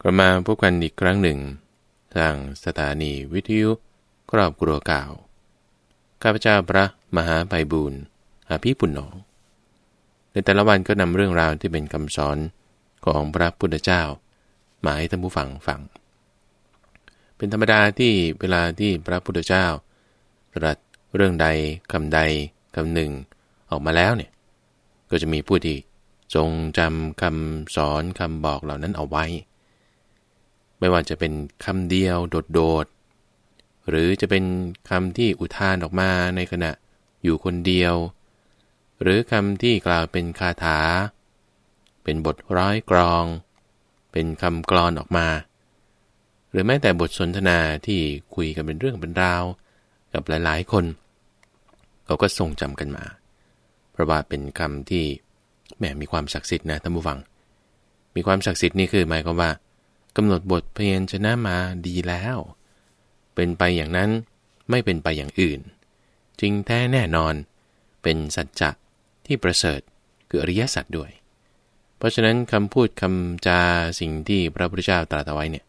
กลับมาพบกันอีกครั้งหนึ่ง ทางสถานีวิทยุครอบครัวก่าว ข้าพเจ้าพระมหาไพบูรณ์อาภีปุณโญในแต่ละวันก็นำเรื่องราวที่เป็นคำสอนของพระพุทธเจ้า มาให้ท่านผู้ฟังฟัง เป็นธรรมดาที่เวลาที่พระพุทธเจ้า ตรัสเรื่องใดคำใดคำหนึ่งออกมาแล้วเนี่ย ก็จะมีผู้ที่ ทรงจำคำสอนคำบอกเหล่านั้นเอาไว้ ไม่ว่าจะเป็นคำเดียวโดดๆ หรือจะเป็นคำที่อุทานออกมาในขณะอยู่คนเดียว หรือคำที่กล่าวเป็นคาถา เป็นบทร้อยกรอง เป็นคำกรอนออกมา หรือแม้แต่บทสนทนาที่คุยกันเป็นเรื่องเป็นราว กับหลายๆ คน เขาก็ทรงจำกันมา เพราะว่าเป็นคำที่แหมมีความศักดิ์สิทธิ์นะท่านผู้ฟัง มีความศักดิ์สิทธิ์นี่คือหมายความว่า กำหนดบทเพียนชนะมาดีแล้ว เป็นไปอย่างนั้นไม่เป็นไปอย่างอื่นจริงแท้แน่นอน เป็นสัจจะที่ประเสริฐคืออริยสัจด้วย เพราะฉะนั้นคำพูดคำจาสิ่งที่พระพุทธเจ้าตรัสเอาไว้เนี่ย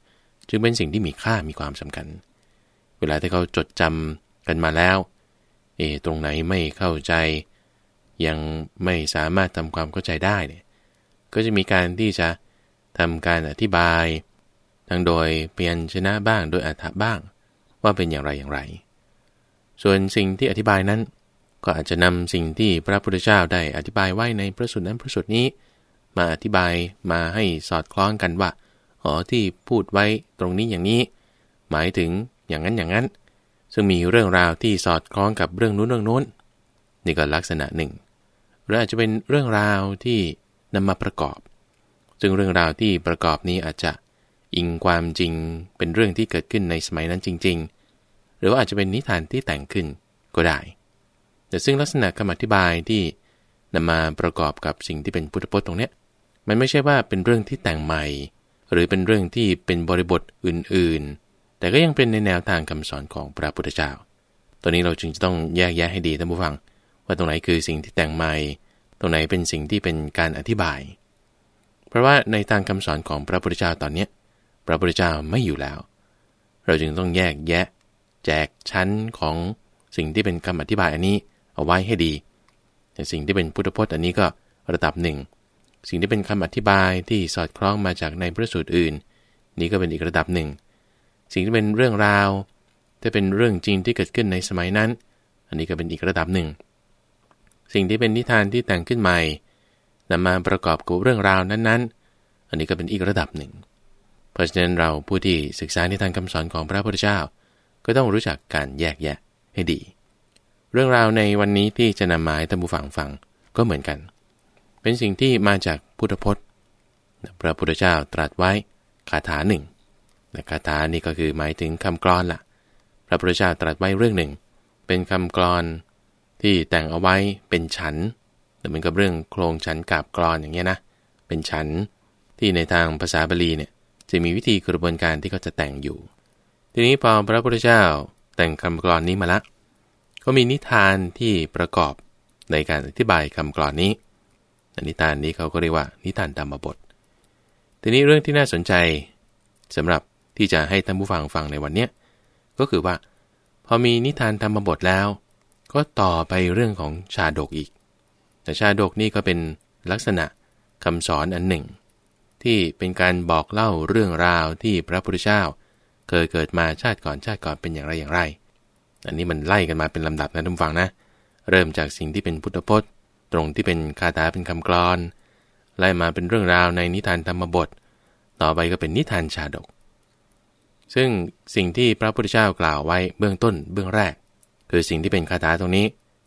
จึงเป็นสิ่งที่มีค่ามีความสำคัญ เวลาที่เขาจดจำกันมาแล้ว เอ ตรงไหนไม่เข้าใจ ยังไม่สามารถทำความเข้าใจได้เนี่ยก็จะมีการที่จะทำการอธิบาย ทั้งโดยเปลี่ยนชนะบ้างโดยอัฏฐบ้าง ว่าเป็นอย่างไรอย่างไร ส่วนสิ่งที่อธิบายนั้น ก็อาจจะนำสิ่งที่พระพุทธเจ้าได้อธิบายไว้ในพระสูตรนั้นพระสูตรนี้ มาอธิบายมาให้สอดคล้องกันว่าอ๋อที่พูดไว้ตรงนี้อย่างนี้ หมายถึงอย่างนั้นอย่างนั้น ซึ่งมีเรื่องราวที่สอดคล้องกับเรื่องนู้นเรื่องโน้นนี่ก็ลักษณะหนึ่งหรืออาจจะเป็นเรื่องราวที่นำมาประกอบ ซึ่งเรื่องราวที่ประกอบนี้อาจจะ อิงความจริงเป็นเรื่องที่เกิดขึ้นในสมัยนั้นจริง ๆ หรือว่าอาจจะเป็นนิทานที่แต่งขึ้นก็ได้ แต่ซึ่งลักษณะคำอธิบายที่นำมาประกอบกับสิ่งที่เป็นพุทธพจน์ตรงนี้มันไม่ใช่ว่าเป็นเรื่องที่แต่งใหม่ หรือเป็นเรื่องที่เป็นบริบทอื่นๆ แต่ก็ยังเป็นในแนวทางคำสอนของพระพุทธเจ้า ตอนนี้เราจึงจะต้องแยกแยะให้ดีท่านผู้ฟัง ว่าตรงไหนคือสิ่งที่แต่งใหม่ ตรงไหนเป็นสิ่งที่เป็นการอธิบาย เพราะว่าในทางคำสอนของพระพุทธเจ้าตอนเนี้ พระพุทธเจ้าไม่อยู่แล้ว เราจึงต้องแยกแยะ แจกชั้นของสิ่งที่เป็นคำอธิบายอันนี้เอาไว้ให้ดีแต่สิ่งที่เป็นพุทธพจน์อันนี้ก็ระดับหนึ่ง สิ่งที่เป็นคำอธิบายที่สอดคล้องมาจากในพระสูตรอื่น นี้ก็เป็นอีกระดับหนึ่ง สิ่งที่เป็นเรื่องราวจะเป็นเรื่องจริงที่เกิดขึ้นในสมัยนั้น อันนี้ก็เป็นอีกระดับหนึ่ง สิ่งที่เป็นนิทานที่แต่งขึ้นใหม่นำมาประกอบกับเรื่องราวนั้นๆ อันนี้ก็เป็นอีกระดับหนึ่ง เพราะฉะนั้นเราผู้ที่ศึกษาในทานคำสอนของพระพุทธเจ้า ก็ต้องรู้จักการแยกแยะให้ดี เรื่องราวในวันนี้ที่จะนำมาให้ท่านผู้ฟังฟังก็เหมือนกัน เป็นสิ่งที่มาจากพุทธพจน์ พระพุทธเจ้าตรัสไว้คาถาหนึ่งคาถานี้ก็คือหมายถึงคำกรอนละ่ะ พระพุทธเจ้าตรัสไว้เรื่องหนึ่ง เป็นคำกรอนที่แต่งเอาไว้เป็นฉันเหมือนกับเรื่องโครงฉันกาบกรอนอย่างเงี้ยนะ เป็นฉันที่ในทางภาษาบาลีเนี่ย จะมีวิธีกระบวนการที่เขาจะแต่งอยู่ ทีนี้พอพระพุทธเจ้าแต่งคำกรอนนี้มาละ ก็มีนิทานที่ประกอบในการอธิบายคำกรอนนี้นิทานนี้เขาก็เรียกว่า นิทานธรรมบท ทีนี้เรื่องที่น่าสนใจสำหรับที่จะให้ท่านผู้ฟังฟังในวันนี้ก็คือว่า พอมีนิทานธรรมบทแล้ว ก็ต่อไปเรื่องของชาดกอีก แต่ชาดกนี่ก็เป็นลักษณะคำสอนอันหนึ่ง ที่เป็นการบอกเล่าเรื่องราวที่พระพุทธเจ้า เคยเกิดมาชาติก่อนชาติก่อนเป็นอย่างไรอย่างไร อันนี้มันไล่กันมาเป็นลำดับนะทุกฟังนะ เริ่มจากสิ่งที่เป็นพุทธพจน์ ตรงที่เป็นคาถาเป็นคำกรอน ไล่มาเป็นเรื่องราวในนิทานธรรมบท ต่อไปก็เป็นนิทานชาดก ซึ่งสิ่งที่พระพุทธเจ้ากล่าวไว้เบื้องต้นเบื้องแรก คือสิ่งที่เป็นคาถาตรงนี้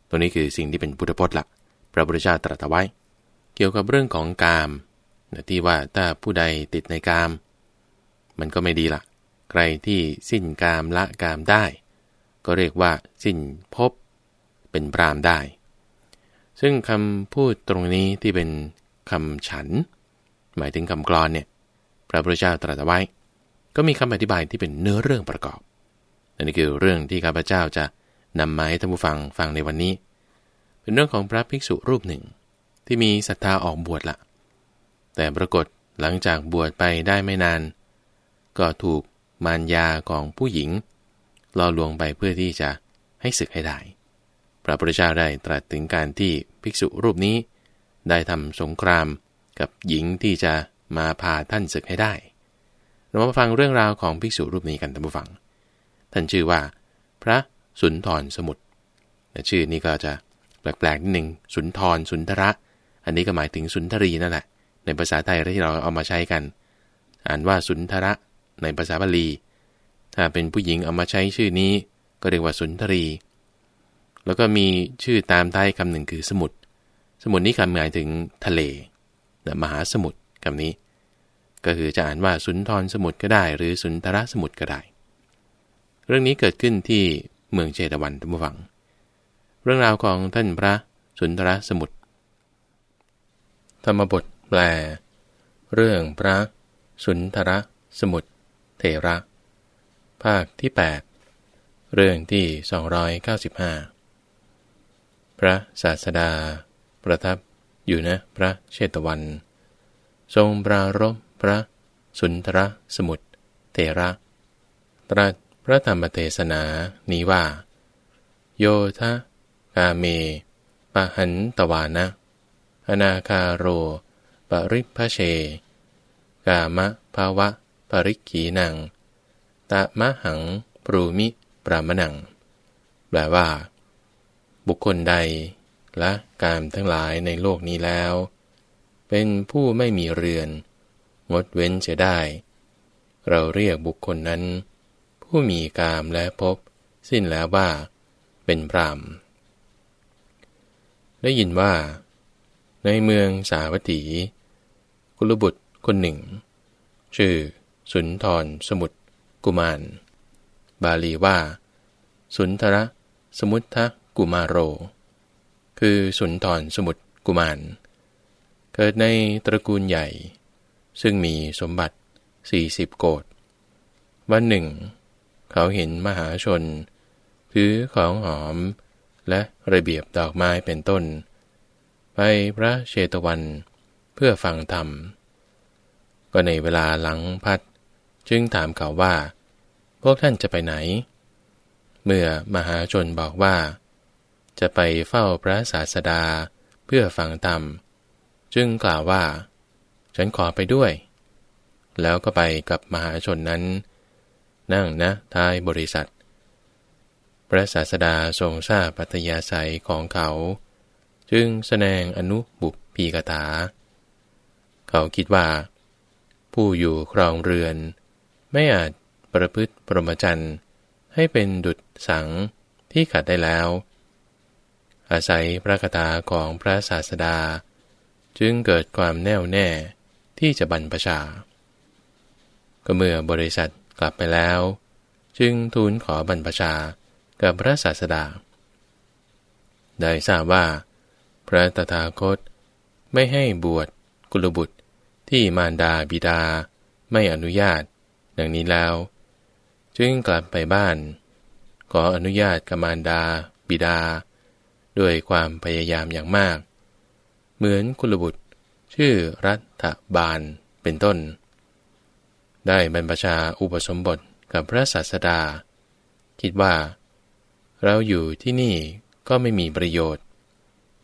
ตรงนี้คือสิ่งที่เป็นพุทธพจน์ละพระพุทธเจ้าตรัสไว้ เกี่ยวกับเรื่องของกาม ที่ว่าถ้าผู้ใดติดในกาม มันก็ไม่ดีละใครที่สิ้นกามละกามได้ ก็เรียกว่าสิ้นภพเป็นปรามได้ ซึ่งคำพูดตรงนี้ที่เป็นคำฉัน หมายถึงคำกรอนเนี่ยพระพุทธเจ้าตรัสไว้ ก็มีคำอธิบายที่เป็นเนื้อเรื่องประกอบอันนี้คือเรื่องที่ข้าพเจ้าจะนำมาให้ท่านผู้ฟังฟังในวันนี้ เป็นเรื่องของพระภิกษุรูปหนึ่ง ที่มีศรัทธาออกบวชละ แต่ปรากฏหลังจากบวชไปได้ไม่นาน ก็ถูกมารยาของผู้หญิงล่อลวงไปเพื่อที่จะให้ศึกให้ได้ พระพุทธเจ้าได้ตรัสถึงการที่ภิกษุรูปนี้ ได้ทำสงครามกับหญิงที่จะมาพาท่านศึกให้ได้เรามาฟังเรื่องราวของภิกษุรูปนี้กันท่านผู้ฟัง ท่านชื่อว่า พระสุนทรสมุทรชื่อนี้ก็จะแปลกๆนิดหนึ่งสุนทรสุนทระ อันนี้ก็หมายถึงสุนทรีนั่นแหละ ในภาษาไทยที่เราเอามาใช้กัน อ่านว่าสุนทระในภาษาบาลี ถ้าเป็นผู้หญิงเอามาใช้ชื่อนี้ก็เรียกว่าสุนทรี แล้วก็มีชื่อตามท้ายคำหนึ่งคือสมุทร สมุทรนี้คำหมายถึงทะเลมหาสมุทรคำนี้ ก็คือจะอ่านว่าสุนทรสมุทรก็ได้ หรือสุนทรสมุทรก็ได้ เรื่องนี้เกิดขึ้นที่เมืองเจตวันท่านผู้ฟัง เรื่องราวของท่านพระสุนทรสมุทรธรรมบท แปล เรื่องพระ สุนทรสมุทรเถระ ภาคที่ 8 เรื่องที่ 295 พระศาสดา ประทับอยู่นะพระเชตวัน ทรงปรารบพระสุนทรสมุทรเถระ ตรัสพระธรรมเทศนานี้ว่า โยทะกาเม ปะหันตวานะอนาคาโร ปริพเช กามะภาวะ ปริกีนัง ตะมะหัง ปรูมิ ปรามนัง แปลว่า บุคคลใดและกามทั้งหลายในโลกนี้แล้ว เป็นผู้ไม่มีเรือน งดเว้นจะได้ เราเรียกบุคคลนั้น ผู้มีกามและพบ สิ้นแล้วว่า เป็นพรามได้ยินว่า ในเมืองสาวัตถี กุลบุตรคนหนึ่ง ชื่อ สุนทรสมุทรกุมาร บาลีว่า สุนทรสมุทธกุมารโร คือสุนทรสมุทรกุมาร เกิดในตระกูลใหญ่ ซึ่งมีสมบัติ 40 โกดวันหนึ่ง เขาเห็นมหาชน ถือของหอมและระเบียบดอกไม้เป็นต้น ไปพระเชตวัน พื่อฟังธรรม ก็ในเวลาหลังพัด จึงถามเขาว่า พวกท่านจะไปไหน เมื่อมหาชนบอกว่า จะไปเฝ้าพระศาสดาเพื่อฟังธรรม จึงกล่าวว่า ฉันขอไปด้วย แล้วก็ไปกับมหาชนนั้น นั่งนะท้ายบริษัท พระศาสดาทรงทราบปัตยาศัยของเขา จึงแสดงอนุบุพีกถา เขาคิดว่า ผู้อยู่ครองเรือน ไม่อาจประพฤติปรมจันทร์ให้เป็นดุจสังที่ขัดได้แล้ว อาศัยพระคาถาของพระศาสดา จึงเกิดความแน่วแน่ที่จะบรรพชา ก็เมื่อบริษัทกลับไปแล้ว จึงทูลขอบรรพชากับพระศาสดา ได้ทราบว่า พระตถาคตไม่ให้บวชกุลบุตร ที่มารดาบิดาไม่อนุญาตดังนี้แล้ว จึงกลับไปบ้าน ขออนุญาตกับมารดาบิดา ด้วยความพยายามอย่างมาก เหมือนกุลบุตรชื่อรัฐบาลเป็นต้น ได้บรรพชาอุปสมบทกับพระศาสดา คิดว่า เราอยู่ที่นี่ก็ไม่มีประโยชน์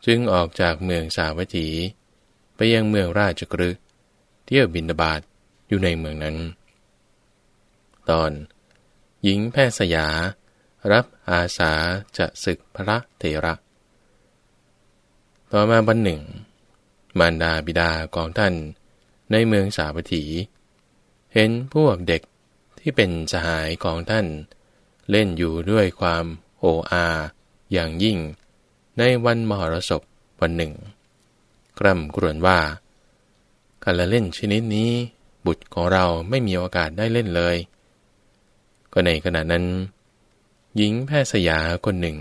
จึงออกจากเมืองสาวัตถี ไปยังเมืองราชกฤห์ เที่ยวบินบาตอยู่ในเมืองนั้น ตอน หญิงแพทย์สยา รับอาสาจะศึกพระเถระ ต่อมาวันหนึ่ง มารดาบิดาของท่านในเมืองสาวัตถี เห็นพวกเด็กที่เป็นสหายของท่าน เล่นอยู่ด้วยความโออาอย่างยิ่ง ในวันมหรสพวันหนึ่งกร่ำกรวนว่า การละเล่นชนิดนี้ บุตรของเราไม่มีโอกาสได้เล่นเลย ก็ในขณะนั้น หญิงแพทย์สยาคนหนึ่ง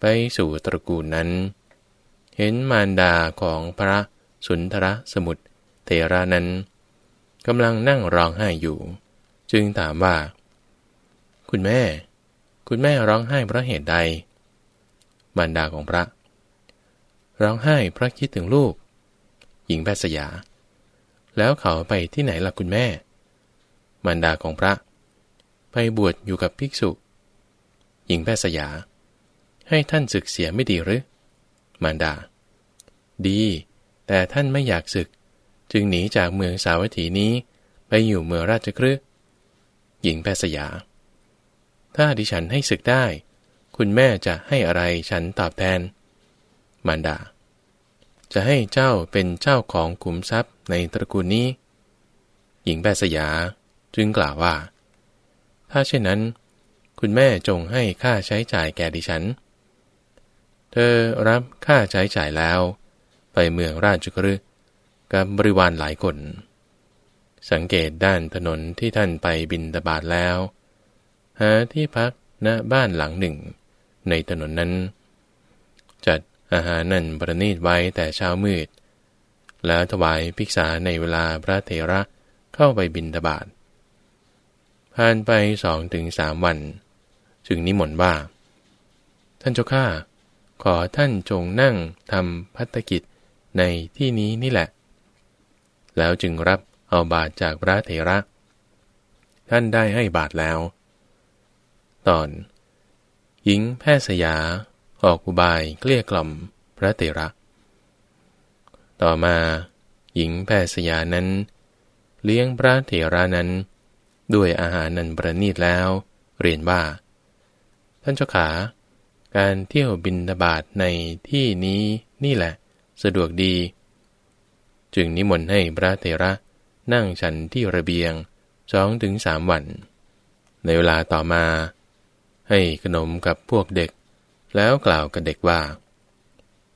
ไปสู่ตระกูลนั้น เห็นมารดาของพระสุนทรสมุทรเทรานั้นกำลังนั่งร้องไห้อยู่ จึงถามว่า คุณแม่ คุณแม่ร้องไห้เพราะเหตุใดมารดาของพระ ร้องไห้เพราะคิดถึงลูก หญิงแพทย์สยา แล้วเขาไปที่ไหนล่ะคุณแม่ มารดาของพระ ไปบวชอยู่กับภิกษุ หญิงแพทย์สยา ให้ท่านศึกเสียไม่ดีหรือ มารดา ดี แต่ท่านไม่อยากศึก จึงหนีจากเมืองสาวัตถีนี้ไปอยู่เมืองราชครึหญิงแพทย์สยา ถ้าดิฉันให้ศึกได้ คุณแม่จะให้อะไรฉันตอบแทน มารดา จะให้เจ้าเป็นเจ้าของขุมทรัพย์ในตระกูลนี้ หญิงแพทย์สยาจึงกล่าวว่า ถ้าเช่นนั้น คุณแม่จงให้ค่าใช้จ่ายแก่ดิฉัน เธอรับค่าใช้จ่ายแล้ว ไปเมืองราชกฤห์กับบริวารหลายคน สังเกตด้านถนนที่ท่านไปบินตบาทแล้ว หาที่พักณบ้านหลังหนึ่ง ในถนนนั้น จัด อาหารนั่นประณีตไว้แต่เช้ามืด แล้วถวายภิกษาในเวลาพระเถระเข้าไปบินตบาทผ่านไปสองถึงสามวัน จึงนิมนต์ว่า ท่านเจ้าข้าขอท่านจงนั่งทำพัฒกิจในที่นี้นี่แหละ แล้วจึงรับเอาบาทจากพระเถระ ท่านได้ให้บาทแล้ว ตอน หญิงแพทย์สยา ออกอุบายเกลี้ยกล่อมพระเถระ ต่อมาหญิงแพทย์สยานั้น เลี้ยงพระเถระนั้น ด้วยอาหารนันประณีตแล้ว เรียนว่า ท่านเจ้าขา การเที่ยวบินตบาทในที่นี้นี่แหละ สะดวกดี จึงนิมนต์ให้พระเถระนั่งฉันที่ระเบียงสองถึงสามวัน ในเวลาต่อมา ให้ขนมกับพวกเด็ก แล้วกล่าวกับเด็กว่า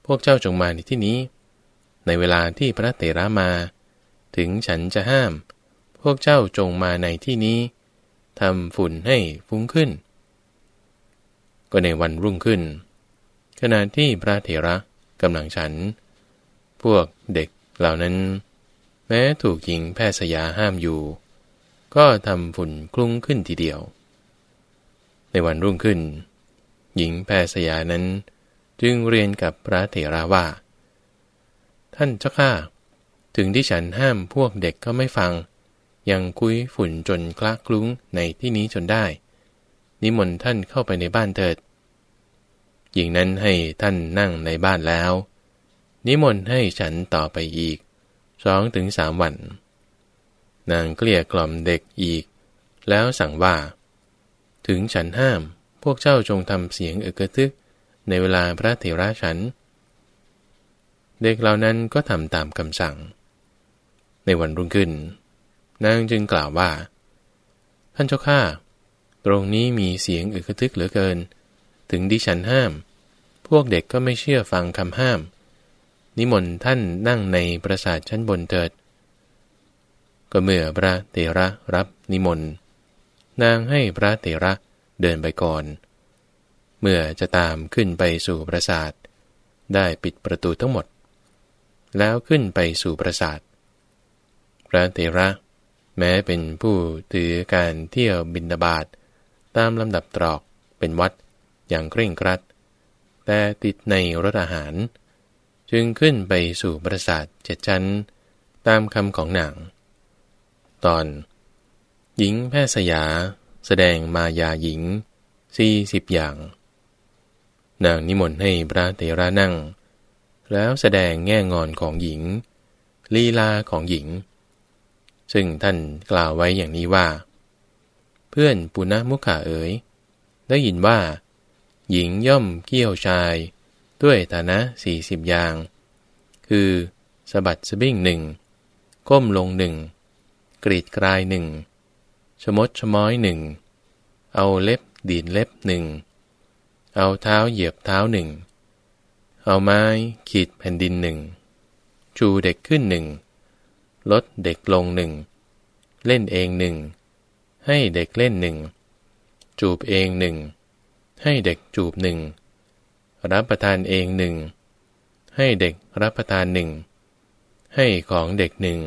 พวกเจ้าจงมาในที่นี้ ในเวลาที่พระเถระมา ถึงฉันจะห้าม พวกเจ้าจงมาในที่นี้ทำฝุ่นให้ฟุ้งขึ้น ก็ในวันรุ่งขึ้น ขณะที่พระเถระกำลังฉัน พวกเด็กเหล่านั้น แม้ถูกหญิงแพทย์สยาห้ามอยู่ ก็ทำฝุ่นคลุ้งขึ้นทีเดียว ในวันรุ่งขึ้น หญิงแพทย์สยานั้น จึงเรียนกับพระเถระว่า ท่านเจ้าข้าถึงที่ฉันห้ามพวกเด็กก็ไม่ฟัง ยังคุยฝุ่นจนคละคลุ้งในที่นี้จนได้ นิมนต์ท่านเข้าไปในบ้านเถิด หญิงนั้นให้ท่านนั่งในบ้านแล้ว นิมนต์ให้ฉันต่อไปอีกสองถึงสามวัน นางเกลี้ยกล่อมเด็กอีก แล้วสั่งว่า ถึงฉันห้าม พวกเจ้าจงทำเสียงเอกทึก ในเวลาพระเถระฉัน เด็กเหล่านั้นก็ทำตามคำสั่ง ในวันรุ่งขึ้น นางจึงกล่าวว่า ท่านเจ้าข้าตรงนี้มีเสียงอึกทึกเหลือเกิน ถึงดิฉันห้าม พวกเด็กก็ไม่เชื่อฟังคำห้าม นิมนต์ท่านนั่งในปราสาทชั้นบนเถิด ก็เมื่อพระเตระรับนิมนต์ นางให้พระเตระ เดินไปก่อน เมื่อจะตามขึ้นไปสู่ปราสาท ได้ปิดประตูทั้งหมด แล้วขึ้นไปสู่ปราสาท พระเตระ แม้เป็นผู้ถือการเที่ยวบินดาบาตตามลำดับตรอกเป็นวัดอย่างเคร่งครัด แต่ติดในรถอาหาร จึงขึ้นไปสู่ปราสาทเจ็ดชั้น ตามคำของหนางตอน หญิงแพทย์สยา แสดงมายาหญิงสี่สิบอย่าง นางนิมนต์ให้พระเตระนั่ง แล้วแสดงแง่งอนของหญิง ลีลาของหญิง ซึ่งท่านกล่าวไว้อย่างนี้ว่า เพื่อนปุณณมุขาเอ๋ย ได้ยินว่า หญิงย่อมเกี่ยวชาย ด้วยฐานะสี่สิบอย่าง คือสะบัดสะบิ้งหนึ่งก้มลงหนึ่งกรีดกลายหนึ่ง ชมดชม้อยหนึ่ง เอาเล็บดีดเล็บหนึ่ง เอาเท้าเหยียบเท้าหนึ่ง เอาไม้ขีดแผ่นดินหนึ่ง ชูเด็กขึ้นหนึ่ง ลดเด็กลงหนึ่ง เล่นเองหนึ่ง ให้เด็กเล่นหนึ่ง จูบเองหนึ่ง ให้เด็กจูบหนึ่ง รับประทานเองหนึ่ง ให้เด็กรับประทานหนึ่ง ให้ของเด็กหนึ่ง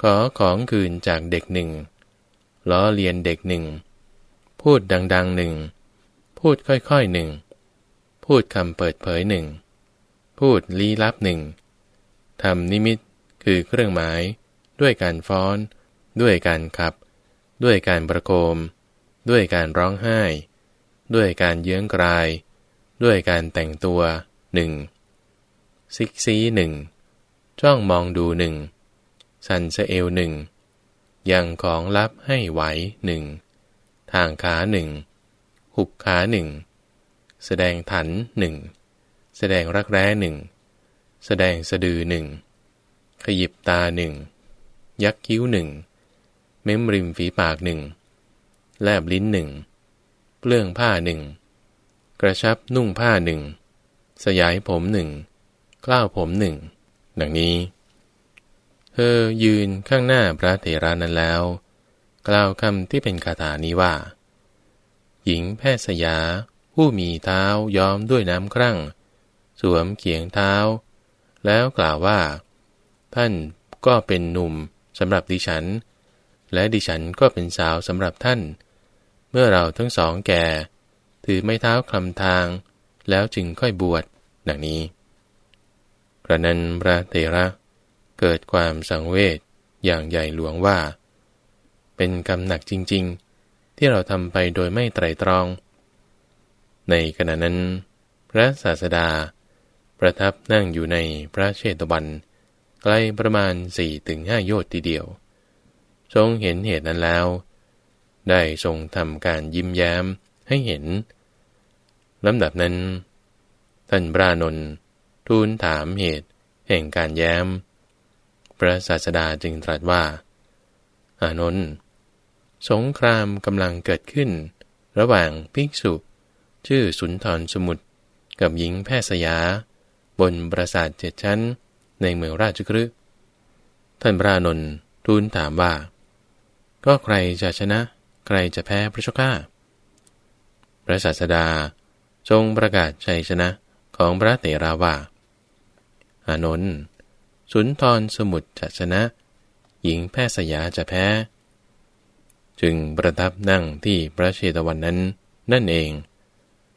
ขอของคืนจากเด็กหนึ่ง ล้อเลียนเด็กหนึ่ง พูดดังๆหนึ่ง พูดค่อยๆหนึ่ง พูดคำเปิดเผยหนึ่ง พูดลี้ลับหนึ่งทำนิมิตคือเครื่องหมาย ด้วยการฟ้อน ด้วยการขับ ด้วยการประโคม ด้วยการร้องไห้ ด้วยการเยื้องกราย ด้วยการแต่งตัวหนึ่งซิกซีหนึ่งจ้องมองดูหนึ่งสันเสเอลหนึ่ง ยังของลับให้ไหวหนึ่งทางขาหนึ่งหุบขาหนึ่งแสดงถันหนึ่งแสดงรักแร้หนึ่งแสดงสะดือหนึ่งขยิบตาหนึ่งยักคิ้วหนึ่งเม้มริมฝีปากหนึ่งแลบลิ้นหนึ่งเปลื้องผ้าหนึ่งกระชับนุ่งผ้าหนึ่งสยายผมหนึ่งกล้าวผมหนึ่งดังนี้ เธอยืนข้างหน้าพระเถระนั้นแล้ว กล่าวคำที่เป็นคาถานี้ว่า หญิงแพทย์สยา ผู้มีเท้าย้อมด้วยน้ำครั่ง สวมเขียงเท้า แล้วกล่าวว่า ท่านก็เป็นหนุ่มสำหรับดิฉัน และดิฉันก็เป็นสาวสำหรับท่าน เมื่อเราทั้งสองแก่ ถือไม้เท้าคลำทาง แล้วจึงค่อยบวชดังนี้กระนั้นพระเถระ เกิดความสังเวชอย่างใหญ่หลวงว่า เป็นกรรมหนักจริง ๆ ที่เราทำไปโดยไม่ไตรตรอง ในขณะนั้น พระศาสดา ประทับนั่งอยู่ในพระเชตวันไกลประมาณสี่ถึงห้าโยชน์ทีเดียว ทรงเห็นเหตุนั้นแล้ว ได้ทรงทำการยิ้มแย้มให้เห็นลำดับนั้น ท่านพระนนท์ทูลถามเหตุแห่งการแย้ม พระศาสดาจึงตรัสว่า อานนท์สงครามกำลังเกิดขึ้น ระหว่างภิกษุ ชื่อสุนทรสมุทรกับหญิงแพทย์สยา บนปราสาทเจ็ดชั้น ในเมืองราชกฤห์ท่านพระนนท์ทูลถามว่า ก็ใครจะชนะ ใครจะแพ้พระชก้า พระศาสดาทรงประกาศชัยชนะของพระเตราว่า อานนท์ สุนทรสมุทรจะชนะ หญิงแพทย์สยาจะแพ้ จึงประทับนั่งที่พระเชตวันนั้นนั่นเอง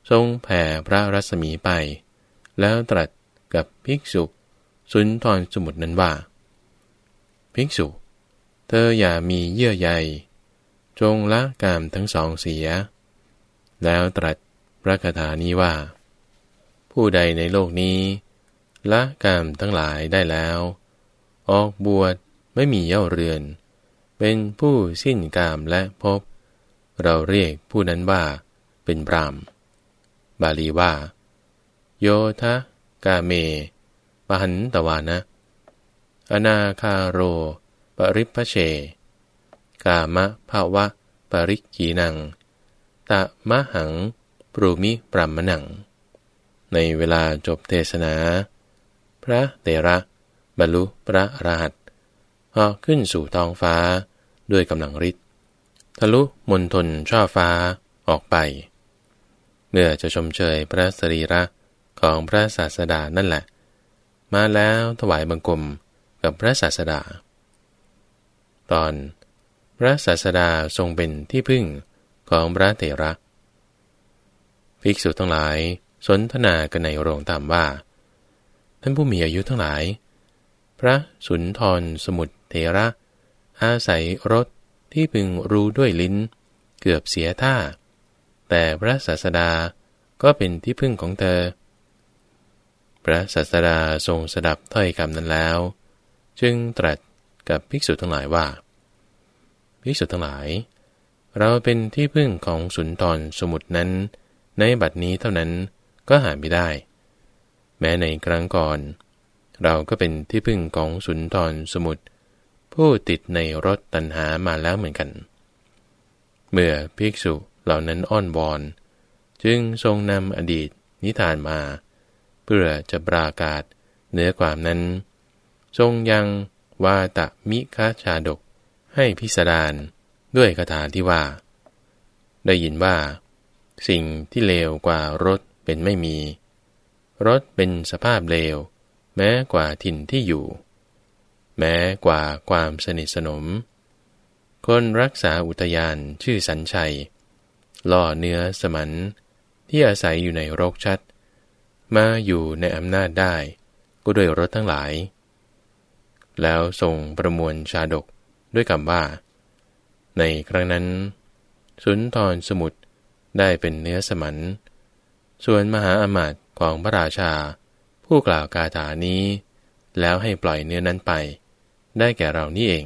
ทรงแผ่พระรัศมีไป แล้วตรัสกับภิกษุสุนทรสมุทรนั้นว่า ภิกษุ เธออย่ามีเยื่อใย จงละกามทั้งสองเสีย แล้วตรัสพระคาถานี้ว่า ผู้ใดในโลกนี้ ละกามทั้งหลายได้แล้ว ออกบวชไม่มีเย่าเรือน เป็นผู้สิ้นกามและพบ เราเรียกผู้นั้นว่าเป็นพรามบาลีว่า โยทะกาเมปหันตวานะ อนาคาโร ปริพเช กามะภาวะ ปริกีนัง ตะมะหัง ปรุมิปรัมมนัง ในเวลาจบเทศนา พระเตระบรรลุพระอรหัตเหาะขึ้นสู่ท้องฟ้าด้วยกำลังฤทธิ์ทะลุมนทนช่อฟ้าออกไป เมื่อจะชมเชยพระสรีระของพระศาสดานั่นแหละ มาแล้วถวายบังคมกับพระศาสดา ตอน พระศาสดาทรงเป็นที่พึ่งของพระเถระ ภิกษุทั้งหลายสนทนากันในโรงธรรมว่าานผู้มีอายุทั้งหลาย พระสุนทรสมุทรเทระ อาศัยรถที่พึงรู้ด้วยลิ้น เกือบเสียท่า แต่พระศาสดาก็เป็นที่พึ่งของเธอ พระศาสดาทรงสดับถ้อยคำนั้นแล้ว จึงตรัสกับภิกษุทั้งหลายว่า ภิกษุทั้งหลาย เราเป็นที่พึ่งของสุนทรสมุทรนั้น ในบัดนี้เท่านั้นก็หาไม่ได้ แม้ในครั้งก่อน เราก็เป็นที่พึ่งของสุนทรสมุทรผู้ติดในรถตันหามาแล้วเหมือนกัน เมื่อภิกษุเหล่านั้นอ้อนวอน จึงทรงนำอดีตนิทานมา เพื่อจะปรากาศเนื้อความนั้น ทรงยังวาตะมิคาชาดกให้พิสดารด้วยคาถาที่ว่า ได้ยินว่า สิ่งที่เลวกว่ารถเป็นไม่มี รถเป็นสภาพเลว แม้กว่าถิ่นที่อยู่ แม้กว่าความสนิทสนม คนรักษาอุทยานชื่อสันชัย ล่อเนื้อสมันที่อาศัยอยู่ในโรคชัด มาอยู่ในอำนาจได้ก็ด้วยรถทั้งหลาย แล้วส่งประมวลชาดกด้วยคำว่า ในครั้งนั้น สุนทรสมุทรได้เป็นเนื้อสมัน ส่วนมหาอมาตย ของพระราชา ผู้กล่าวกาถานี้ แล้วให้ปล่อยเนื้อนั้นไป ได้แก่เรานี่เอง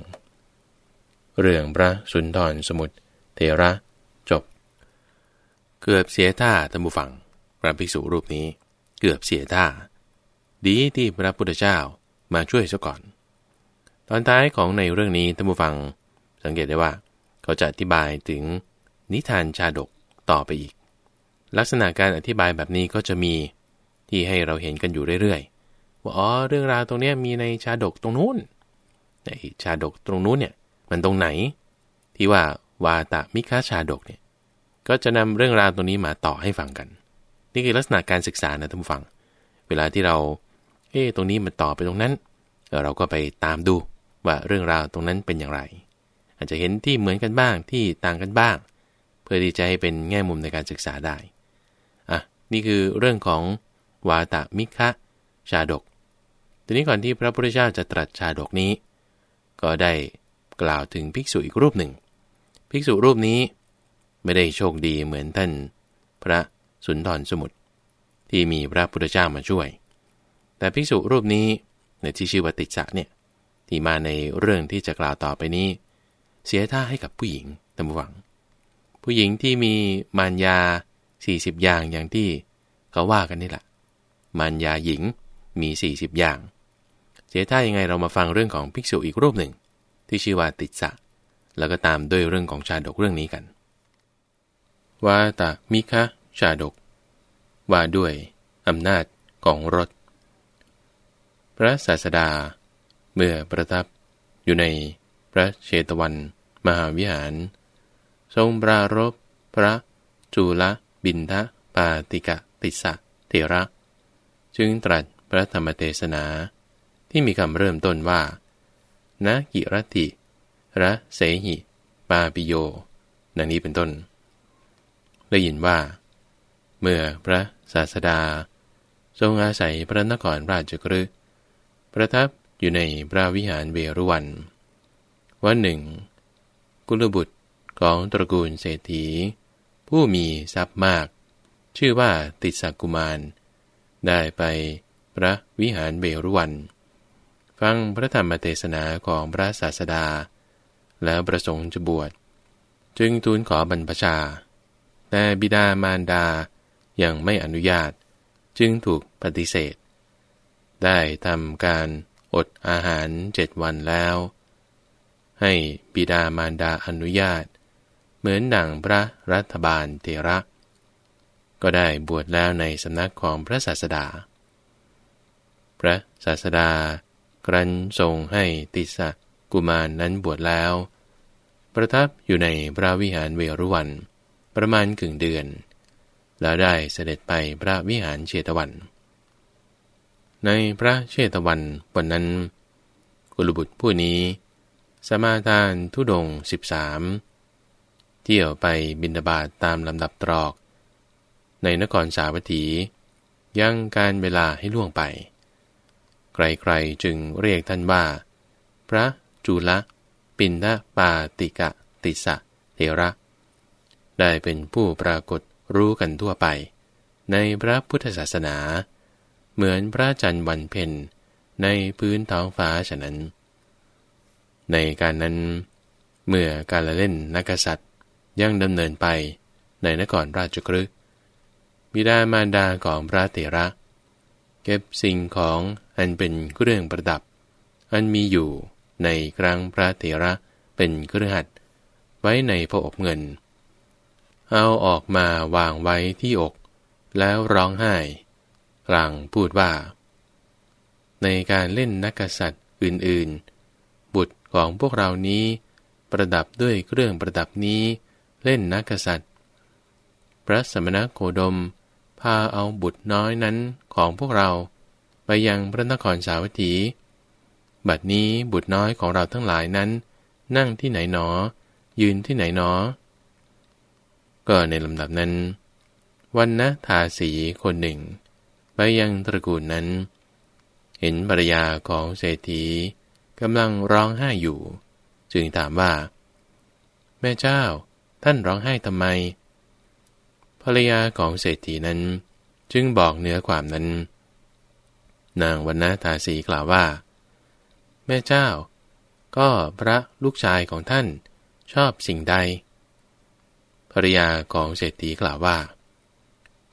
เรื่องพระสุนทรสมุทรเทระจบ เกือบเสียท่าท่านผู้ฟัง พระภิกษุรูปนี้ เกือบเสียท่า ดีที่พระพุทธเจ้ามาช่วยซะก่อน ตอนท้ายของในเรื่องนี้ท่านผู้ฟัง สังเกตได้ว่า เขาจะอธิบายถึงนิทานชาดกต่อไปอีก ลักษณะการอธิบายแบบนี้ก็จะมี ที่ให้เราเห็นกันอยู่เรื่อยๆ ว่าอ๋อเรื่องราวตรงนี้มีในชาดกตรงนู้นในชาดกตรงนู้นเนี่ยมันตรงไหน ที่ว่าวาตามิคาชาดกเนี่ยก็จะนำเรื่องราวตรงนี้มาต่อให้ฟังกัน นี่คือลักษณะการศึกษานะท่านผู้ฟัง เวลาที่เราเอ๊ตรงนี้มันต่อไปตรงนั้น เราก็ไปตามดูว่าเรื่องราวตรงนั้นเป็นอย่างไร อาจจะเห็นที่เหมือนกันบ้างที่ต่างกันบ้าง เพื่อที่จะให้เป็นแง่มุมในการศึกษาได้อะนี่คือเรื่องของ วาตามิคะ ชาดก ทีนี้ก่อนที่พระพุทธเจ้าจะตรัสชาดกนี้ ก็ได้กล่าวถึงภิกษุอีกรูปหนึ่ง ภิกษุรูปนี้ไม่ได้โชคดีเหมือนท่าน พระสุนทรสมุทรที่มีพระพุทธเจ้ามาช่วย แต่ภิกษุรูปนี้ในที่ชื่อวัติจะเนี่ยที่มาในเรื่องที่จะกล่าวต่อไปนี้ เสียท่าให้กับผู้หญิงตามหวัง ผู้หญิงที่มีมารยา 40 อย่างอย่างที่เขาว่ากันนี่แหละ มารยาหญิงมี 40 อย่าง เสียท่ายังไงเรามาฟังเรื่องของภิกษุอีกรูปหนึ่ง ที่ชื่อว่าติสะแล้วก็ตามด้วยเรื่องของชาดกเรื่องนี้กันวาตามิคะชาดก ว่าด้วยอำนาจของรถ พระศาสดา เมื่อประทับอยู่ในพระเชตวัน มหาวิหาร ทรงปรารบพระจุลบินทะปาติกะติสะเทระ จึงตรัสพระธรรมเทศนา ที่มีคำเริ่มต้นว่า นะกิรติ ระเสหิ ปาปิโยนันนี้เป็นต้น ได้ยินว่า เมื่อพระศาสดา ทรงอาศัยพระนครราชกฤห์ประทับอยู่ในพระวิหารเวรุวัน วันหนึ่ง กุลบุตรของตระกูลเศรษฐี ผู้มีทรัพย์มาก ชื่อว่าติสกุมาร ได้ไปพระวิหารเวรุวัน ฟังพระธรรมเทศนาของพระศาสดา แล้วประสงค์จะบวช จึงทูลขอบรรพชา แต่บิดามารดายังไม่อนุญาต จึงถูกปฏิเสธ ได้ทำการอดอาหารเจ็ดวันแล้ว ให้บิดามารดาอนุญาต เหมือนดังพระรัฐบาลเทระ ก็ได้บวชแล้วในสำนักของพระศาสดา พระศาสดา กรันทรงให้ติสะกุมารนนั้นบวชแล้ว ประทับอยู่ในพระวิหารเวรุวัน ประมาณกึ่งเดือน แล้วได้เสด็จไปพระวิหารเชตวัน ในพระเชตวันวันนั้น กุลบุตรผู้นี้ สมาทานทุดงสิบสามเที่ยวไปบินดาบาตตามลำดับตรอก ในนครสาวัตถี ยังการเวลาให้ล่วงไปใครๆจึงเรียกท่านว่า พระจุลปินทปาติกะติสะเทระ ได้เป็นผู้ปรากฏรู้กันทั่วไป ในพระพุทธศาสนา เหมือนพระจันทร์วันเพ็ญในพื้นท้องฟ้าฉะนั้น ในการนั้น เมื่อการละเล่นนักษัตริย์ยังดำเนินไปในนครราชกฤห์ บิดามารดาของพระเถระ เก็บสิ่งของอันเป็นเครื่องประดับ อันมีอยู่ในครั้งพระเถระเป็นเครือขัดไว้ในพระอบเงิน เอาออกมาวางไว้ที่อก แล้วร้องไห้กลางพูดว่า ในการเล่นนักษัตริย์อื่นๆ บุตรของพวกเรานี้ประดับด้วยเครื่องประดับนี้เล่นนักษัตริย์ พระสมณโคดม พาเอาบุตรน้อยนั้นของพวกเรา ไปยังพระนครสาวัตถี บัดนี้บุตรน้อยของเราทั้งหลายนั้น นั่งที่ไหนหนอ ยืนที่ไหนหนอ ก็ในลำดับนั้น วันนะทาสีคนหนึ่ง ไปยังตระกูลนั้น เห็นภรรยาของเศรษฐีกำลังร้องไห้อยู่ จึงถามว่า แม่เจ้า ท่านร้องไห้ทำไม ภรรยาของเศรษฐีนั้น จึงบอกเนื้อความนั้น นางวันนาทาสีกล่าวว่า แม่เจ้า ก็พระลูกชายของท่านชอบสิ่งใด ภรรยาของเศรษฐีกล่าวว่า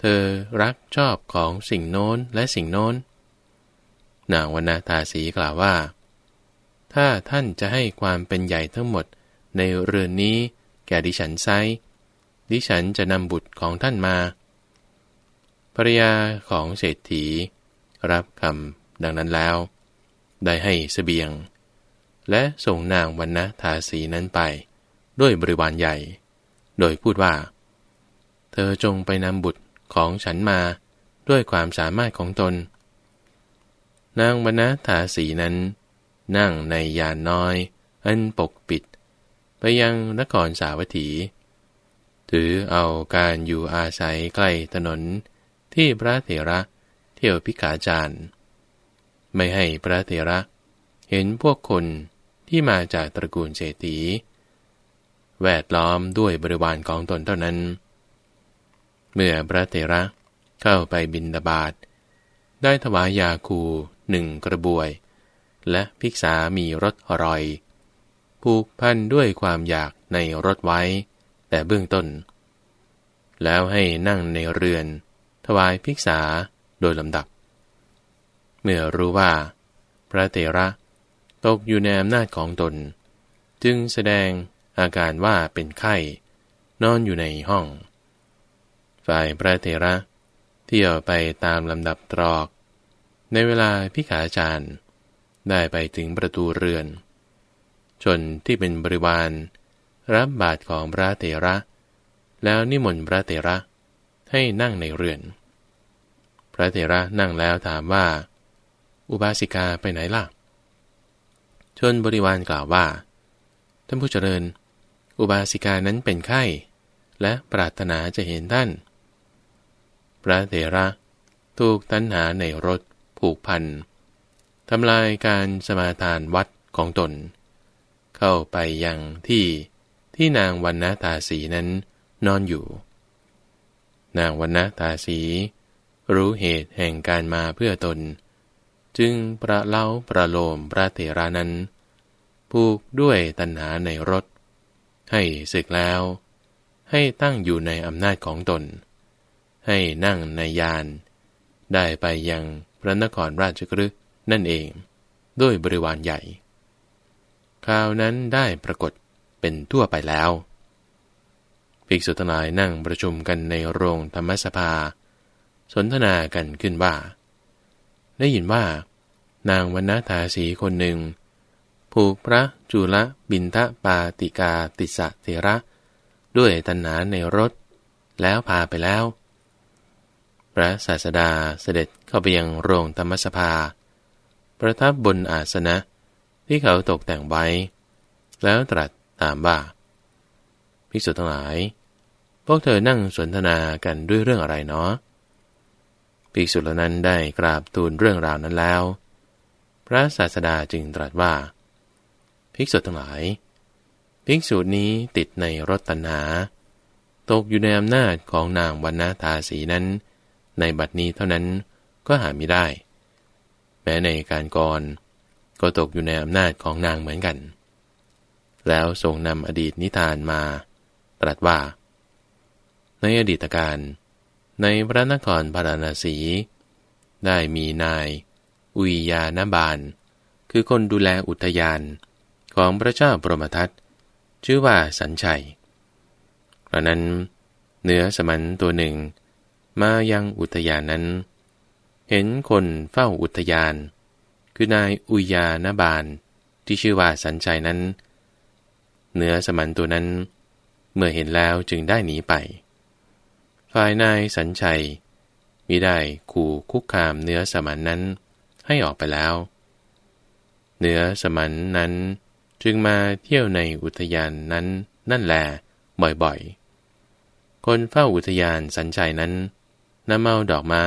เธอรักชอบของสิ่งโน้นและสิ่งโน้น นางวันนาทาสีกล่าวว่า ถ้าท่านจะให้ความเป็นใหญ่ทั้งหมดในเรือนนี้แก่ดิฉันไซ ดิฉันจะนำบุตรของท่านมาภรรยาของเศรษฐี รับคำดังนั้นแล้ว ได้ให้สเสบียง และส่งนางวันนะทาสีนั้นไป ด้วยบริวารใหญ่ โดยพูดว่า เธอจงไปนำบุตรของฉันมาด้วยความสามารถของตน นางวันนะทาสีนั้น นั่งในยานน้อย อันปกปิด ไปยังนครสาวัตถี ถือเอาการอยู่อาศัยใกล้ถนนที่พระเถระเที่ยวพิกาจารย์ ไม่ให้พระเถระเห็นพวกคนที่มาจากตระกูลเศรษฐีแวดล้อมด้วยบริวารของตนเท่านั้น เมื่อพระเถระเข้าไปบินดาบาดได้ถวายยาคูหนึ่งกระบวย และภิกษามีรถอร่อย ผูกพันด้วยความอยากในรถไว้ แต่เบื้องต้น แล้วให้นั่งในเรือน ถวายภิกษาโดยลำดับ เมื่อรู้ว่า พระเตระตกอยู่ในอำนาจของตน จึงแสดงอาการว่าเป็นไข้ นอนอยู่ในห้อง ฝ่ายพระเทระเที่ยวไปตามลำดับตรอก ในเวลาพิขาจารย์ ได้ไปถึงประตูเรือน ชนที่เป็นบริวาร รับบาทของพระเถระ แล้วนิมนต์พระเถระให้นั่งในเรือน พระเถระนั่งแล้วถามว่า อุบาสิกาไปไหนล่ะ ชนบริวารกล่าวว่า ท่านผู้เจริญ อุบาสิกานั้นเป็นไข้ และปรารถนาจะเห็นท่าน พระเถระถูกตัณหาในรถผูกพันทำลายการสมาทานวัดของตน เข้าไปยังที่ ที่นางวันนาตาสีนั้นนอนอยู่ นางวันนาตาสี รู้เหตุแห่งการมาเพื่อตน จึงประเล่าประโลมพระเถรานั้นผูกด้วยตัณหาในรถ ให้ศึกแล้ว ให้ตั้งอยู่ในอำนาจของตน ให้นั่งในยาน ได้ไปยังพระนครราชกฤห์นั่นเอง ด้วยบริวารใหญ่ข่าวนั้นได้ปรากฏ เป็นทั่วไปแล้วภิกษุทั้งหลายนั่งประชุมกันในโรงธรรมสภา สนทนากันขึ้นว่า ได้ยินว่า นางวรรณธาสีคนหนึ่ง ผูกพระจุลบินทะปาติกาติสะเทระ ด้วยตัณหาในรถ แล้วพาไปแล้ว พระศาสดาเสด็จเข้าไปยังโรงธรรมสภา ประทับบนอาสนะที่เขาตกแต่งไว้ แล้วตรัส ถามว่าภิกษุทั้งหลาย พวกเธอนั่งสนทนากันด้วยเรื่องอะไรเนาะภิกษุเหล่านั้นได้กราบทูลเรื่องราวนั้นแล้ว พระศาสดาจึงตรัสว่า ภิกษุทั้งหลาย ภิกษุนี้ติดในรถตัณหา ตกอยู่ในอำนาจของนางวันนาทาสีนั้น ในบัดนี้เท่านั้นก็หาไม่ได้ แม้ในการก่อนก็ตกอยู่ในอำนาจของนางเหมือนกัน แล้วทรงนำอดีตนิทานมา ตรัสว่า ในอดีตการ ในพระนครพาราณสี ได้มีนาย อุยยานบาล คือคนดูแลอุทยานของพระเจ้าปรมทัตชื่อว่าสัญชัยเพราะนั้น เนื้อสมันตัวหนึ่ง มายังอุทยานนั้น เห็นคนเฝ้าอุทยาน คือนายอุยานบาลที่ชื่อว่าสัญชัยนั้น เนื้อสมันตัวนั้น เมื่อเห็นแล้วจึงได้หนีไป ฝ่ายนายสัญชัยมิได้ขู่คุกคามเนื้อสมันนั้นให้ออกไปแล้ว เนื้อสมันนั้นจึงมาเที่ยวในอุทยานนั้นนั่นแหละบ่อยๆ คนเฝ้าอุทยานสัญชัยนั้นนำเอาดอกไม้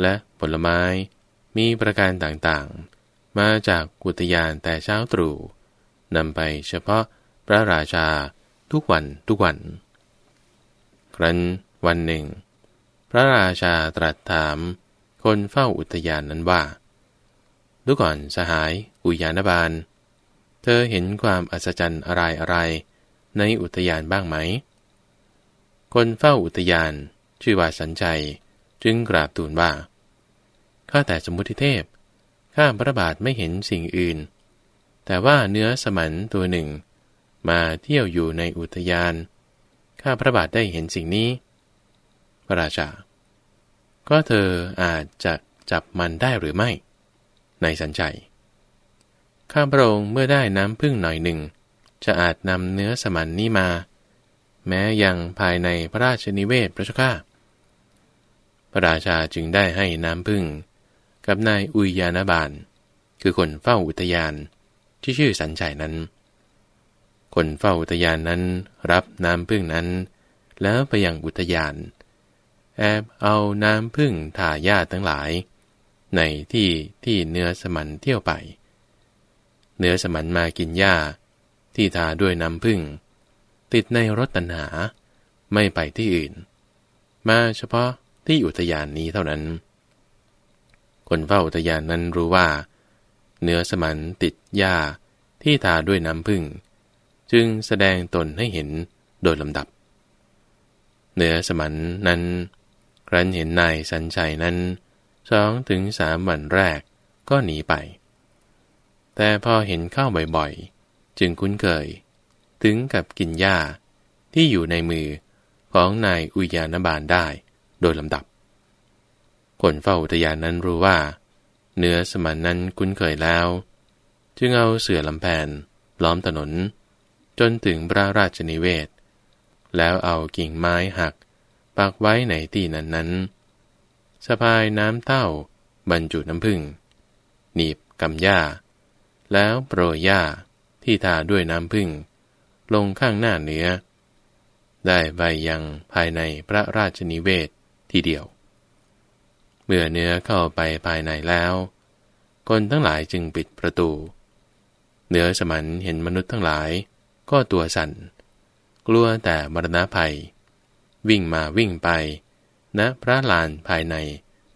และผลไม้มีประการต่างๆ มาจากกุตยานแต่เช้าตรู่นำไปเฉพาะ พระราชาทุกวันทุกวัน ครั้นวันหนึ่ง พระราชาตรัสถาม คนเฝ้าอุทยานนั้นว่า ดูก่อนสหายอุยานบาล เธอเห็นความอัศจรรย์อะไรอะไรในอุทยานบ้างไหม คนเฝ้าอุทยานชื่อว่าสัญใจจึงกราบทูลว่า ข้าแต่สมุติเทพ ข้าพระบาทไม่เห็นสิ่งอื่น แต่ว่าเนื้อสมันตัวหนึ่ง มาเที่ยวอยู่ในอุทยาน ข้าพระบาทได้เห็นสิ่งนี้ พระราชา ก็เธออาจจะจับมันได้หรือไม่ ในสัญใจ ข้าพระองค์เมื่อได้น้ำพึ่งหน่อยหนึ่ง จะอาจนำเนื้อสมันนี้มา แม้ยังภายในพระราชนิเวศพระเจ้าข้าพระราชาจึงได้ให้น้ำพึ่ง กับนายอุยยานบาล คือคนเฝ้าอุทยานที่ชื่อสันชัยนั้น คนเฝ้าอุทยานนั้น รับน้ำพึ่งนั้น แล้วไปยังอุทยาน แอบเอาน้ำพึ่งทาญาติทั้งหลาย ในที่ที่เนื้อสมันเที่ยวไป เนื้อสมันมากินหญ้า ที่ทาด้วยน้ำพึ่ง ติดในรถตันหา ไม่ไปที่อื่น มาเฉพาะที่อุทยานนี้เท่านั้น คนเฝ้าอุทยานนั้นรู้ว่า เนื้อสมันติดหญ้าที่ทาด้วยน้ำพึ่ง จึงแสดงตนให้เห็นโดยลำดับ เหนือสมันนั้นครั้นเห็นนายสัญชัยนั้นสองถึงสามวันแรกก็หนีไป แต่พอเห็นเข้าบ่อยๆ จึงคุ้นเคย ถึงกับกินหญ้าที่อยู่ในมือของนายอุยานบาลได้โดยลำดับ คนเฝ้าอุทยานนั้นรู้ว่า เนื้อสมันนั้นคุ้นเคยแล้ว จึงเอาเสื่อลำแพนล้อมถนน จนถึงพระราชนิเวศ แล้วเอากิ่งไม้หัก ปักไว้ในที่นั้นนั้นสะพายน้ำเต้า บรรจุน้ำผึ้งหนีบกำหญ้า แล้วโปรยหญ้าที่ทาด้วยน้ำผึ้งลงข้างหน้าเนื้อ ได้ไปยังภายในพระราชนิเวศทีเดียว เมื่อเนื้อเข้าไปภายในแล้ว คนทั้งหลายจึงปิดประตู เนื้อสมันเห็นมนุษย์ทั้งหลาย ก็ตัวสั่น กลัวแต่มรณะภัย วิ่งมาวิ่งไปณนะพระลานภายใน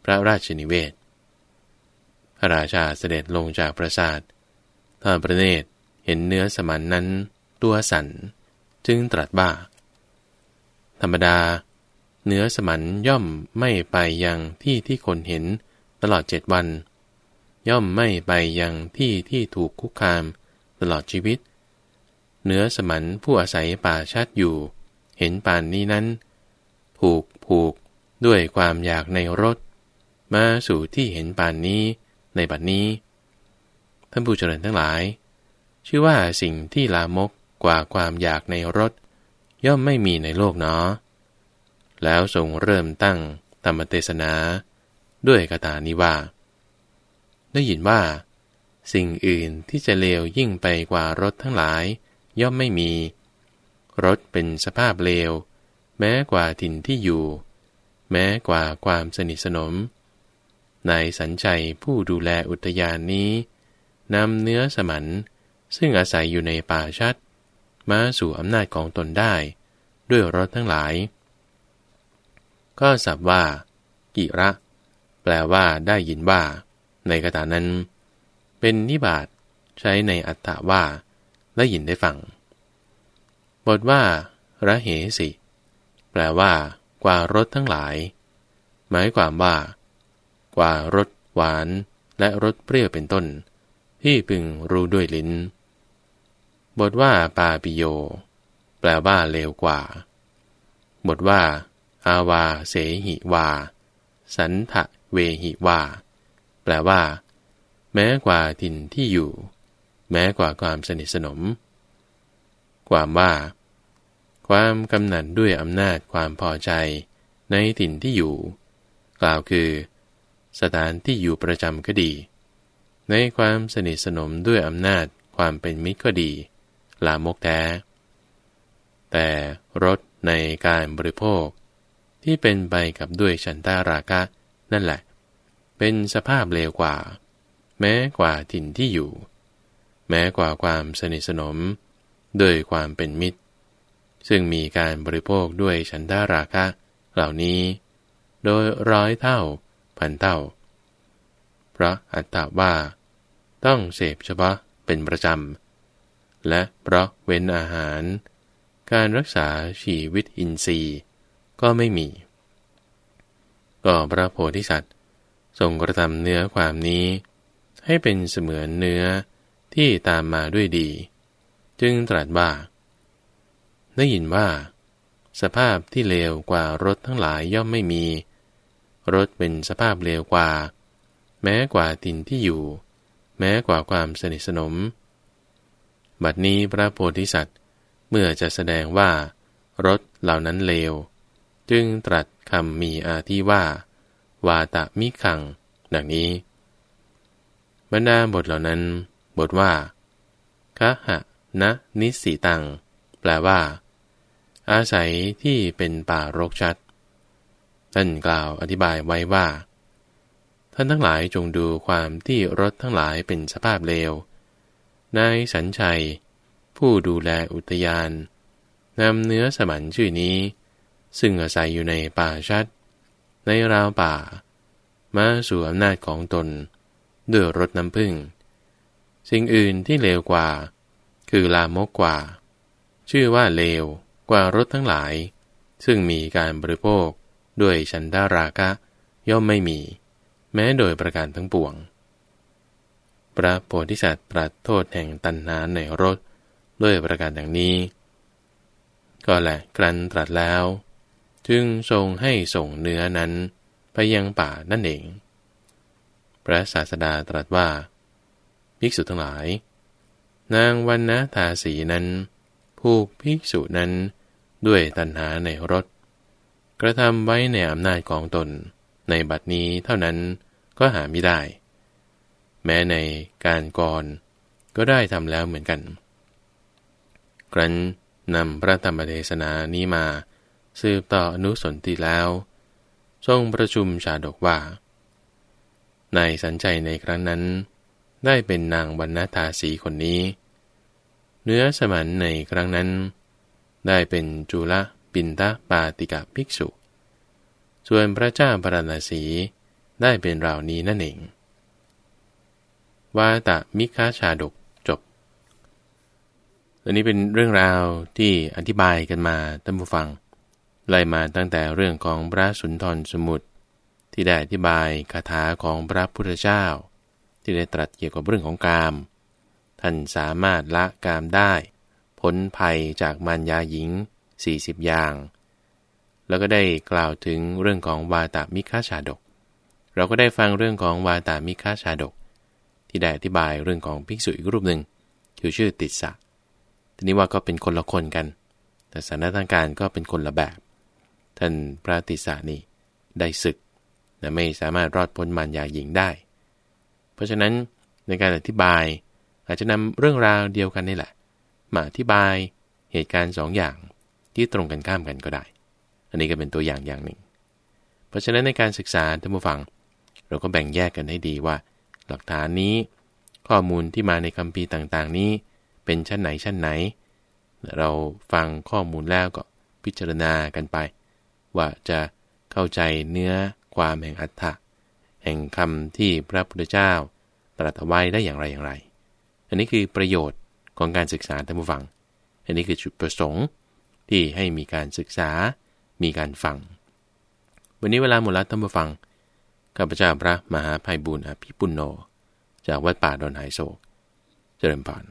พระราชนิเวศ พระราชาเสด็จลงจากปราสาทถ้าพระเนตรเห็นเนื้อสมันนั้น ตัวสั่นจึงตรัสว่าธรรมดา เนื้อสมันย่อมไม่ไปยังที่ที่คนเห็นตลอดเจ็ดวัน ย่อมไม่ไปยังที่ที่ถูกคุกคามตลอดชีวิต เนื้อสมันผู้อาศัยป่าชัดอยู่ เห็นป่านนี้นั้น ผูกผูกด้วยความอยากในรถ มาสู่ที่เห็นป่านนี้ในบัดนี้ ท่านผู้เจริญทั้งหลาย ชื่อว่าสิ่งที่ลามกกว่าความอยากในรถ ย่อมไม่มีในโลกเนาะแล้วทรงเริ่มตั้งธรรมเทศนา ด้วยคาถานี้ว่า ได้ยินว่า สิ่งอื่นที่จะเลวยิ่งไปกว่ารถทั้งหลาย ย่อมไม่มี รถเป็นสภาพเลว แม้กว่าถิ่นที่อยู่ แม้กว่าความสนิทสนม นายสัญชัยผู้ดูแลอุทยานนี้นำเนื้อสมัน ซึ่งอาศัยอยู่ในป่าชัด มาสู่อำนาจของตนได้ ด้วยรถทั้งหลาย ก็สับว่า กิระ แปลว่าได้ยินว่า ในคาถานั้น เป็นนิบาตใช้ในอัตถว่า ได้ยินได้ฟัง บทว่าระเหสิ แปลว่า กว่ารสทั้งหลาย หมายความว่า กว่ารสหวาน และรสเปรี้ยวเป็นต้น ที่พึงรู้ด้วยลิ้น บทว่าปาปิโย แปลว่าเลวกว่า บทว่า อาวาเสหิวา สันทะเวหิวา แปลว่า แม้กว่าถิ่นที่อยู่ แม้กว่าความสนิทสนม ความว่า ความกำหนัดด้วยอำนาจความพอใจในถิ่นที่อยู่ กล่าวคือ สถานที่อยู่ประจำก็ดี ในความสนิทสนมด้วยอำนาจความเป็นมิตรก็ดี ลามกแท้ แต่รสในการบริโภค ที่เป็นไปกับด้วยฉันตาราคะ นั่นแหละ เป็นสภาพเลวกว่า แม้กว่าถิ่นที่อยู่ แม้กว่าความสนิทสนมโดยความเป็นมิตร ซึ่งมีการบริโภคด้วยฉันทาราคะ เหล่านี้ โดยร้อยเท่า พันเท่า พระอัตถาว่า ต้องเสพเฉพาะเป็นประจำ และเพราะเว้นอาหาร การรักษาชีวิตอินทรีย์ก็ไม่มี ก็พระโพธิสัตว์ทรงกระทำเนื้อความนี้ ให้เป็นเสมือนเนื้อ ที่ตามมาด้วยดี จึงตรัสว่า ได้ยินว่า สภาพที่เลวกว่ารถทั้งหลายย่อมไม่มี รถเป็นสภาพเลวกว่า แม้กว่าตินที่อยู่ แม้กว่าความสนิทสนม บัดนี้พระโพธิสัตว์เมื่อจะแสดงว่ารถเหล่านั้นเลว จึงตรัสคำมีอาที่ว่า วาตะมิขัง ดังนี้ บรรดาบทเหล่านั้น บทว่าคะหะนะนิสีตัง แปลว่า อาศัยที่เป็นป่ารกชัด ท่านกล่าวอธิบายไว้ว่า ท่านทั้งหลายจงดูความที่รถทั้งหลายเป็นสภาพเลวนายสัญชัย ผู้ดูแลอุทยานนำเนื้อสมันชื่อนี้ ซึ่งอาศัยอยู่ในป่าชัด ในราวป่า มาสู่อำนาจของตน ด้วยรถน้ำพึ่ง สิ่งอื่นที่เลวกว่า คือลามกกว่า ชื่อว่าเลวกว่ารถทั้งหลาย ซึ่งมีการบริโภคด้วยฉันดาราคะย่อมไม่มี แม้โดยประการทั้งปวง พระโพธิสัตว์ตรัสโทษแห่งตัณหาในรถด้วยประการดังนี้ ก็แหละครันตรัสแล้ว จึงทรงให้ส่งเนื้อนั้นไปยังป่านั่นเอง พระศาสดาตรัสว่า ภิกษุทั้งหลาย นางวันนะทาสีนั้น ผูกภิกษุนั้นด้วยตัณหาในรถ กระทำไว้ในอำนาจของตน ในบัดนี้เท่านั้นก็หาไม่ได้ แม้ในการก่อนก็ได้ทำแล้วเหมือนกัน ครั้นนำพระธรรมเทศนานี้มา สืบต่ออนุสนติแล้ว ทรงประชุมชาดกว่า ในสัญใจในครั้งนั้น ได้เป็นนางบรรณทาสีคนนี้ เนื้อสมันในครั้งนั้น ได้เป็นจุลปินตาปาติกาภิกษุ ส่วนพระเจ้าปรณสีได้เป็นราวนี้นั่นเองวาตะมิคาชาดกจบ อันนี้เป็นเรื่องราวที่อธิบายกันมาท่านผู้ฟัง ไล่มาตั้งแต่เรื่องของพระสุนทรสมุทรที่ได้อธิบายคาถาของพระพุทธเจ้า ที่ได้ตรัสเกี่ยวกับเรื่องของกาม ท่านสามารถละกามได้ พ้นภัยจากมารยาหญิง 40 อย่าง แล้วก็ได้กล่าวถึงเรื่องของวาตามิฆาชาดก เราก็ได้ฟังเรื่องของวาตามิฆาชาดก ที่ได้อธิบายเรื่องของภิกษุอีกรูปหนึ่งคือชื่อติสสะทีนี้ว่าก็เป็นคนละคนกัน แต่สถานการณ์ก็เป็นคนละแบบ ท่านพระติสสะนี่ได้ศึกแต่ไม่สามารถรอดพ้นมารยาหญิงได้ เพราะฉะนั้นในการอธิบายอาจจะนำเรื่องราวเดียวกันนี่แหละ มาอธิบายเหตุการณ์สองอย่างที่ตรงกันข้ามกันก็ได้ อันนี้ก็เป็นตัวอย่างอย่างหนึ่ง เพราะฉะนั้นในการศึกษาท่านผู้ฟัง เราก็แบ่งแยกกันให้ดีว่า หลักฐานนี้ ข้อมูลที่มาในคัมภีร์ต่างๆ นี้ เป็นชั้นไหนชั้นไหน เราฟังข้อมูลแล้วก็พิจารณากันไป ว่าจะเข้าใจเนื้อความแห่งอัตถะ แห่งคำที่พระพุทธเจ้า ตรัสไว้ได้อย่างไรอย่างไร อันนี้คือประโยชน์ของการศึกษาท่านผู้ฟัง อันนี้คือจุดประสงค์ที่ให้มีการศึกษา มีการฟัง วันนี้เวลาหมดแล้วท่านผู้ฟัง ข้าพเจ้าพระมหาภัยบุญอภิปุณโญจากวัดป่าดอนไหโศก เจริญพร